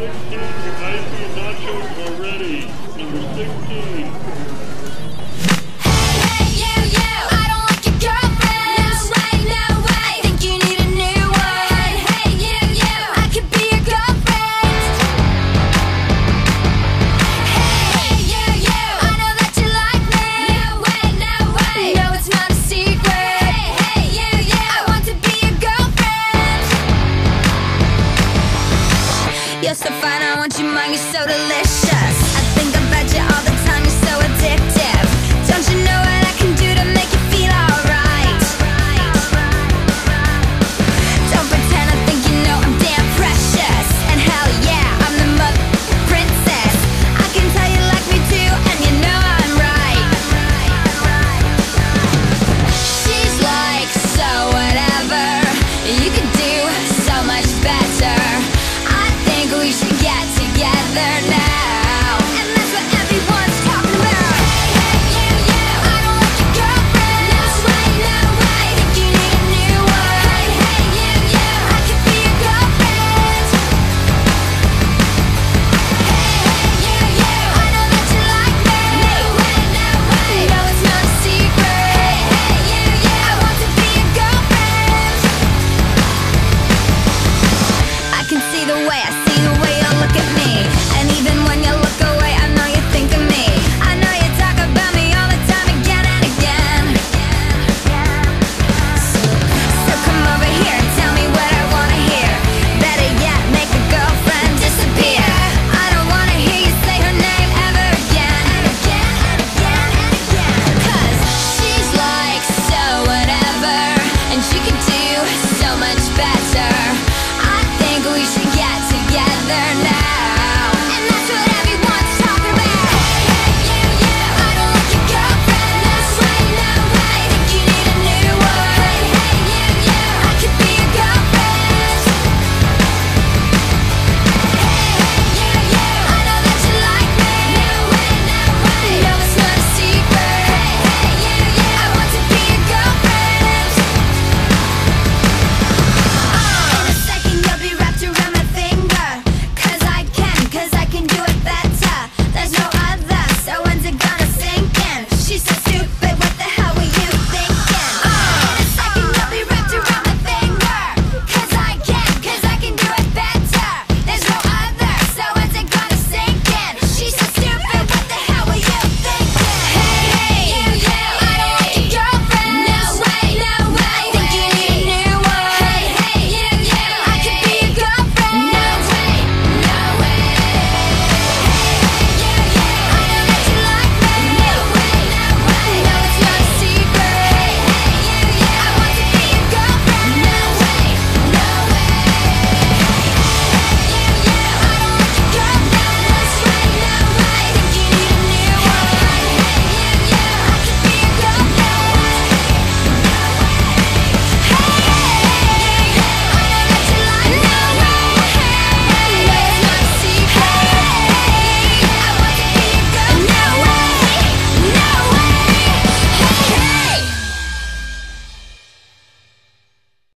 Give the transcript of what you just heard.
16, Icy and Nachos are ready. Number 16. You're so fine, I want you, mine, you're so delicious. I think about you all the time